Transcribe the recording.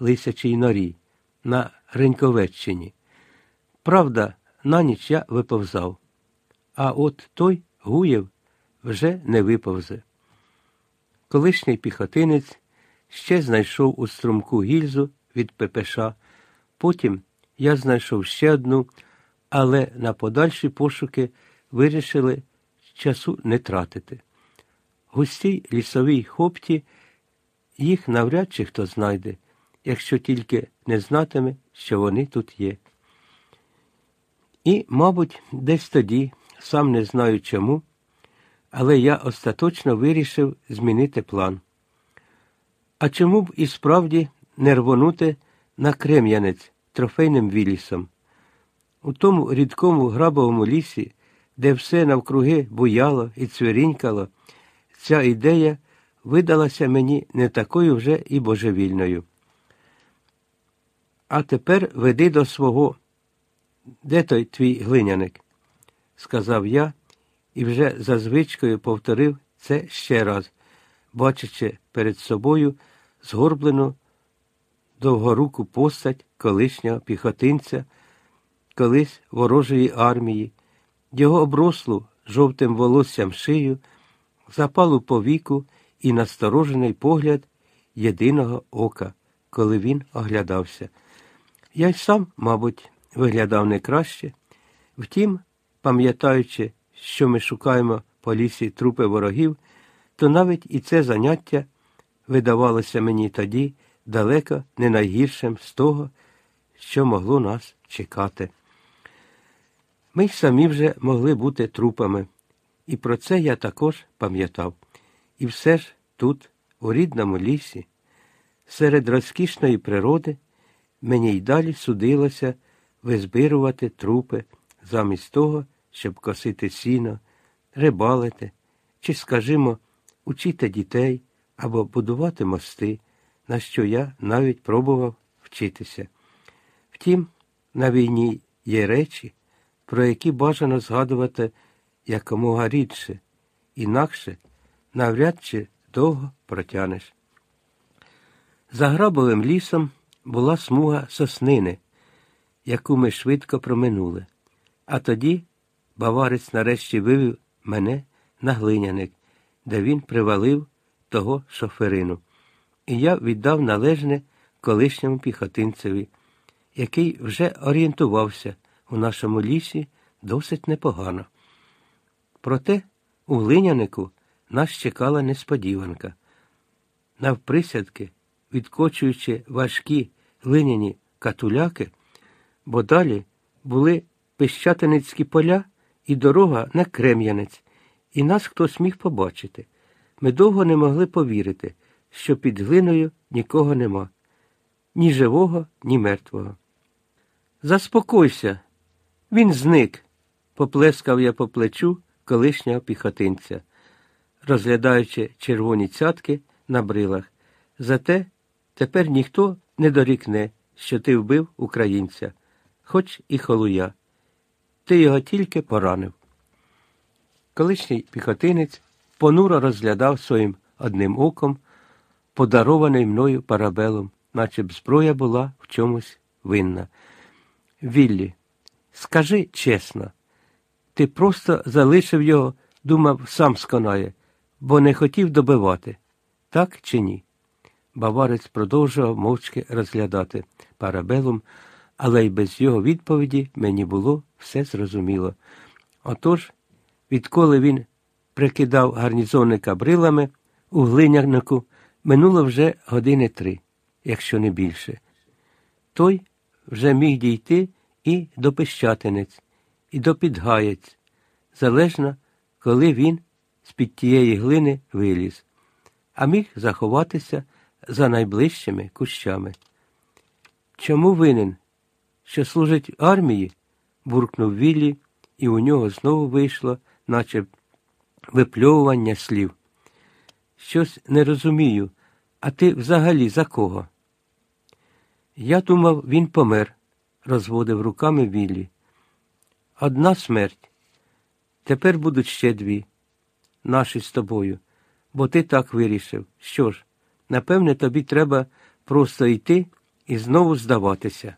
лисячій норі на Гриньковеччині. Правда, на ніч я виповзав, а от той Гуєв вже не виповзе. Колишній піхотинець ще знайшов у струмку гільзу від ППШ, потім я знайшов ще одну, але на подальші пошуки вирішили часу не тратити. Густій лісовій хопті їх навряд чи хто знайде, якщо тільки не знатиме, що вони тут є. І, мабуть, десь тоді, сам не знаю чому, але я остаточно вирішив змінити план. А чому б і справді не рвонути на Крем'янець трофейним вілісом? У тому рідкому грабовому лісі, де все навкруги буяло і цвірінькало, ця ідея видалася мені не такою вже і божевільною. А тепер веди до свого. Де той твій глиняник? сказав я і вже за звичкою повторив це ще раз, бачачи перед собою згорблену довгоруку постать колишнього піхотинця, колись ворожої армії, його оброслу жовтим волоссям шию, запалу повіку і насторожений погляд єдиного ока, коли він оглядався. Я й сам, мабуть, виглядав не краще. Втім, пам'ятаючи, що ми шукаємо по лісі трупи ворогів, то навіть і це заняття видавалося мені тоді далеко не найгіршим з того, що могло нас чекати. Ми й самі вже могли бути трупами, і про це я також пам'ятав. І все ж тут, у рідному лісі, серед розкішної природи, мені й далі судилося визбирувати трупи замість того, щоб косити сіно, рибалити чи, скажімо, учити дітей або будувати мости, на що я навіть пробував вчитися. Втім, на війні є речі, про які бажано згадувати якомога рідше, інакше навряд чи довго протянеш. За грабовим лісом була смуга соснини, яку ми швидко проминули. А тоді баварець нарешті вивів мене на глиняник, де він привалив того шоферину. І я віддав належне колишньому піхотинцеві, який вже орієнтувався у нашому лісі досить непогано. Проте у глинянику нас чекала несподіванка. Навприсядки, відкочуючи важкі глиняні катуляки, бо далі були пищатиницькі поля і дорога на Крем'янець, і нас хтось міг побачити. Ми довго не могли повірити, що під глиною нікого нема, ні живого, ні мертвого. Заспокойся, він зник, поплескав я по плечу колишнього піхотинця, розглядаючи червоні цятки на брилах. Зате тепер ніхто не дорікне, що ти вбив українця, хоч і холуя. Ти його тільки поранив. Колишній піхотинець понуро розглядав своїм одним оком, подарований мною парабелом, наче б зброя була в чомусь винна. Віллі, скажи чесно, ти просто залишив його, думав, сам сконає, бо не хотів добивати, так чи ні? Баварець продовжував мовчки розглядати парабелом, але й без його відповіді мені було все зрозуміло. Отож, відколи він прикидав гарнізонника брилами у глинянику, минуло вже години три, якщо не більше. Той вже міг дійти і до Пещатинець, і до Підгаєць, залежно, коли він з-під тієї глини виліз, а міг заховатися за найближчими кущами. Чому винен, що служить армії? буркнув Віллі, і у нього знову вийшло, наче випльовування слів. Щось не розумію, а ти взагалі за кого? Я думав, він помер, розводив руками Віллі. Одна смерть. Тепер будуть ще дві. Наші з тобою, бо ти так вирішив. Що ж, напевне, тобі треба просто йти і знову здаватися.